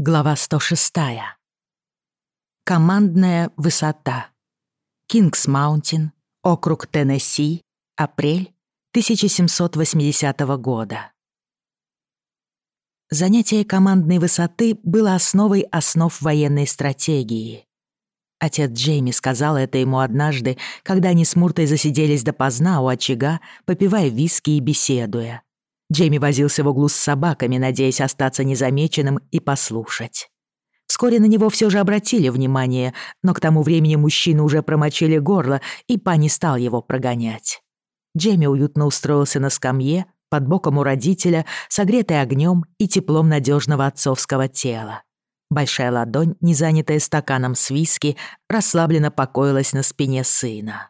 Глава 106. Командная высота. Кингс-Маунтин, округ Теннесси, апрель 1780 года. Занятие командной высоты было основой основ военной стратегии. Отец Джейми сказал это ему однажды, когда они с Муртой засиделись допоздна у очага, попивая виски и беседуя. Джейми возился в углу с собаками, надеясь остаться незамеченным и послушать. Вскоре на него все же обратили внимание, но к тому времени мужчины уже промочили горло, и Па не стал его прогонять. Джейми уютно устроился на скамье, под боком у родителя, согретый огнем и теплом надежного отцовского тела. Большая ладонь, не занятая стаканом с виски, расслабленно покоилась на спине сына.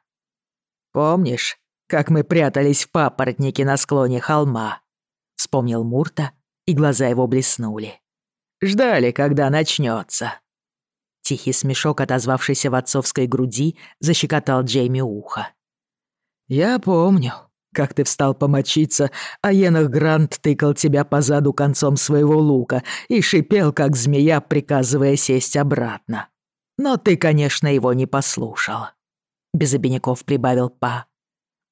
«Помнишь, как мы прятались в папоротнике на склоне холма?» вспомнил Мурта, и глаза его блеснули. «Ждали, когда начнется. Тихий смешок, отозвавшийся в отцовской груди, защекотал Джейми ухо. «Я помню, как ты встал помочиться, а Енах Грант тыкал тебя по заду концом своего лука и шипел, как змея, приказывая сесть обратно. Но ты, конечно, его не послушал». Без обиняков прибавил Па.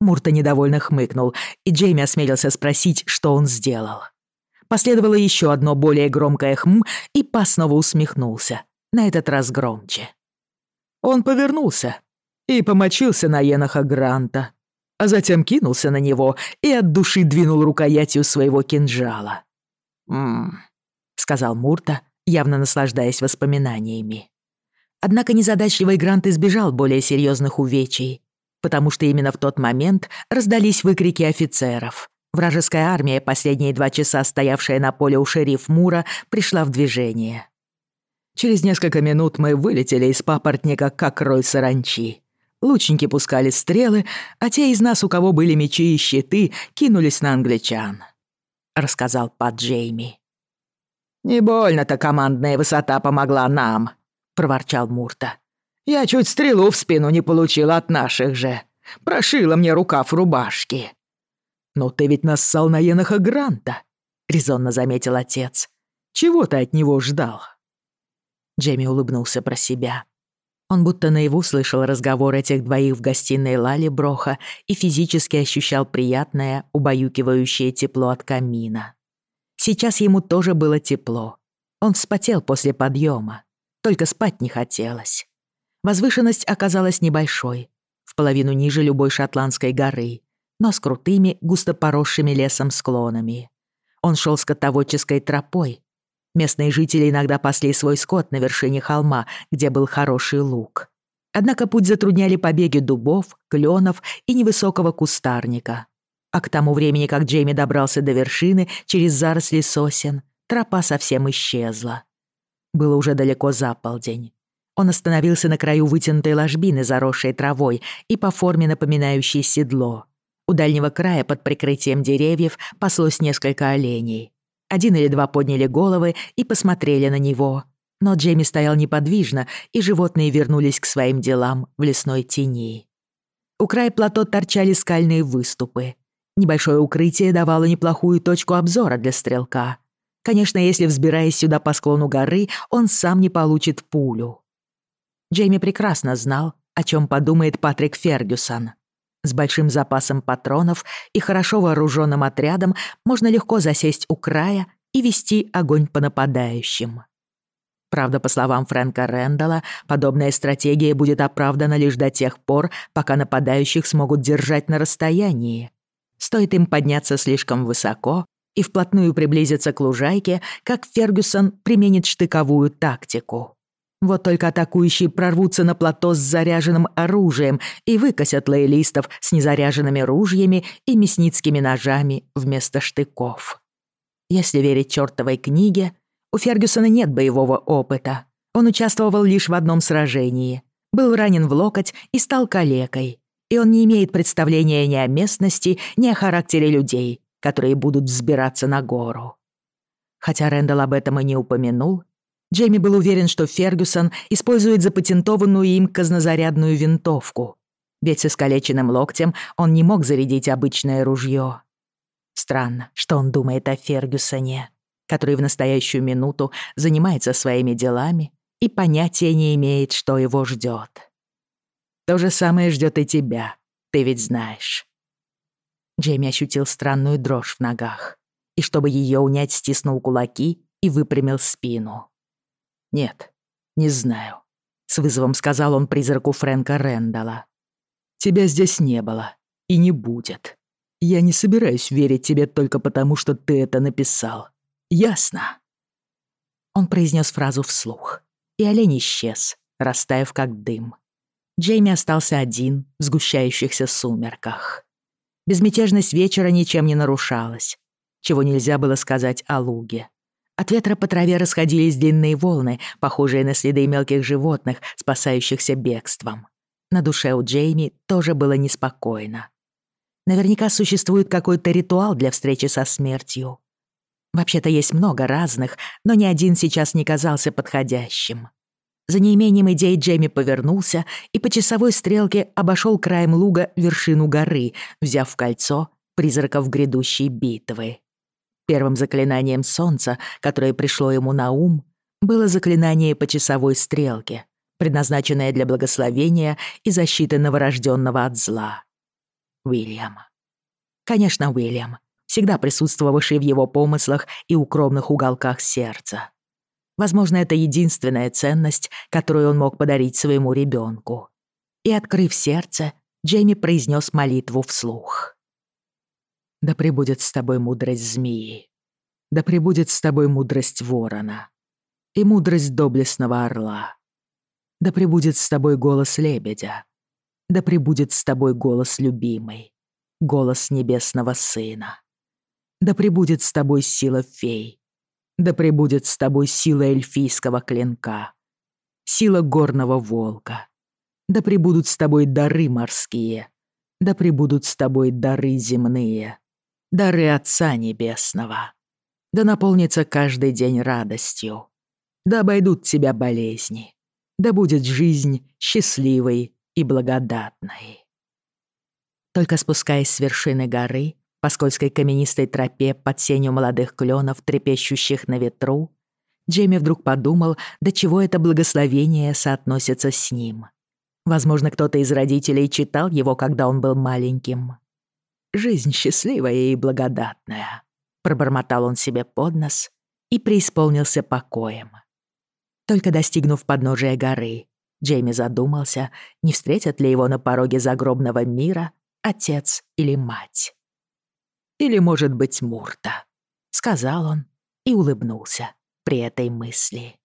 Мурта недовольно хмыкнул, и Джейми осмелился спросить, что он сделал. Последовало еще одно более громкое «хм», и Па снова усмехнулся, на этот раз громче. Он повернулся и помочился на еноха Гранта, а затем кинулся на него и от души двинул рукоятью своего кинжала. «Ммм», — сказал Мурта, явно наслаждаясь воспоминаниями. Однако незадачливый Грант избежал более серьезных увечий, потому что именно в тот момент раздались выкрики офицеров. Вражеская армия, последние два часа стоявшая на поле у шериф Мура, пришла в движение. Через несколько минут мы вылетели из папоротника, как рой саранчи. Лучники пускали стрелы, а те из нас, у кого были мечи и щиты, кинулись на англичан. Рассказал Пат Джейми. «Не больно-то командная высота помогла нам», — проворчал Мурта. Я чуть стрелу в спину не получила от наших же. Прошила мне рукав рубашки». «Но ты ведь нассал на Еноха Гранта», — резонно заметил отец. «Чего ты от него ждал?» Джейми улыбнулся про себя. Он будто наяву слышал разговор этих двоих в гостиной Лали Броха и физически ощущал приятное, убаюкивающее тепло от камина. Сейчас ему тоже было тепло. Он вспотел после подъема. Только спать не хотелось. Возвышенность оказалась небольшой, в половину ниже любой шотландской горы, но с крутыми, густо поросшими лесом склонами. Он шел скотоводческой тропой. Местные жители иногда пасли свой скот на вершине холма, где был хороший луг. Однако путь затрудняли побеги дубов, кленов и невысокого кустарника. А к тому времени, как Джейми добрался до вершины через заросли сосен, тропа совсем исчезла. Было уже далеко за полдень. Он остановился на краю вытянутой ложбины, заросшей травой и по форме напоминающей седло. У дальнего края под прикрытием деревьев паслось несколько оленей. Один или два подняли головы и посмотрели на него. Но Джейми стоял неподвижно, и животные вернулись к своим делам в лесной тени. У края плато торчали скальные выступы. Небольшое укрытие давало неплохую точку обзора для стрелка. Конечно, если, взбираясь сюда по склону горы, он сам не получит пулю. Джейми прекрасно знал, о чем подумает Патрик Фергюсон. С большим запасом патронов и хорошо вооруженным отрядом можно легко засесть у края и вести огонь по нападающим. Правда, по словам Фрэнка Рэндалла, подобная стратегия будет оправдана лишь до тех пор, пока нападающих смогут держать на расстоянии. Стоит им подняться слишком высоко и вплотную приблизиться к лужайке, как Фергюсон применит штыковую тактику. Вот только атакующие прорвутся на плато с заряженным оружием и выкосят лоялистов с незаряженными ружьями и мясницкими ножами вместо штыков. Если верить чертовой книге, у Фергюсона нет боевого опыта. Он участвовал лишь в одном сражении, был ранен в локоть и стал калекой. И он не имеет представления ни о местности, ни о характере людей, которые будут взбираться на гору. Хотя Рэндалл об этом и не упомянул, Джейми был уверен, что Фергюсон использует запатентованную им казнозарядную винтовку. Ведь с искалеченным локтем он не мог зарядить обычное ружье. Странно, что он думает о Фергюсоне, который в настоящую минуту занимается своими делами и понятия не имеет, что его ждет. То же самое ждет и тебя, ты ведь знаешь. Джейми ощутил странную дрожь в ногах и, чтобы ее унять, стиснул кулаки и выпрямил спину. Нет, не знаю. С вызовом сказал он призраку Фрэнка Рэндалла. Тебя здесь не было и не будет. Я не собираюсь верить тебе только потому, что ты это написал. Ясно?» Он произнес фразу вслух, и олень исчез, растаяв как дым. Джейми остался один в сгущающихся сумерках. Безмятежность вечера ничем не нарушалась, чего нельзя было сказать о луге. От ветра по траве расходились длинные волны, похожие на следы мелких животных, спасающихся бегством. На душе у Джейми тоже было неспокойно. Наверняка существует какой-то ритуал для встречи со смертью. Вообще-то есть много разных, но ни один сейчас не казался подходящим. За неимением идей Джейми повернулся и по часовой стрелке обошел краем луга вершину горы, взяв в кольцо призраков грядущей битвы. Первым заклинанием солнца, которое пришло ему на ум, было заклинание по часовой стрелке, предназначенное для благословения и защиты новорожденного от зла. Уильям. Конечно, Уильям, всегда присутствовавший в его помыслах и укромных уголках сердца. Возможно, это единственная ценность, которую он мог подарить своему ребенку. И, открыв сердце, Джейми произнес молитву вслух. Да пребудет с тобой мудрость змеи. Да пребудет с тобой мудрость ворона. И мудрость доблестного орла. Да пребудет с тобой голос лебедя. Да пребудет с тобой голос любимый. Голос небесного сына. Да пребудет с тобой сила фей. Да пребудет с тобой сила эльфийского клинка. Сила горного волка. Да пребудут с тобой дары морские. Да пребудут дары Отца Небесного. Да наполнится каждый день радостью. Да обойдут тебя болезни. Да будет жизнь счастливой и благодатной. Только спускаясь с вершины горы, по скользкой каменистой тропе под сенью молодых кленов, трепещущих на ветру, Джейми вдруг подумал, до чего это благословение соотносится с ним. Возможно, кто-то из родителей читал его, когда он был маленьким жизнь счастливая и благодатная», — пробормотал он себе под нос и преисполнился покоем. Только достигнув подножия горы, Джейми задумался, не встретят ли его на пороге загробного мира отец или мать. «Или, может быть, Мурта», — сказал он и улыбнулся при этой мысли.